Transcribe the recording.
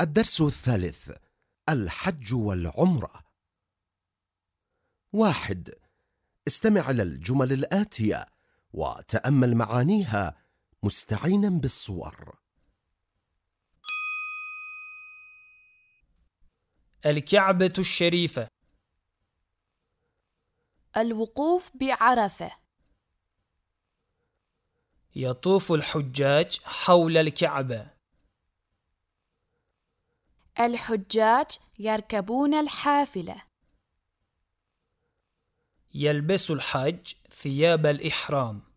الدرس الثالث الحج والعمرة. واحد استمع إلى الجمل الآتية وتأمل معانيها مستعينا بالصور. الكعبة الشريفة. الوقوف بعرفة. يطوف الحجاج حول الكعبة. الحجاج يركبون الحافلة. يلبس الحج ثياب الإحرام.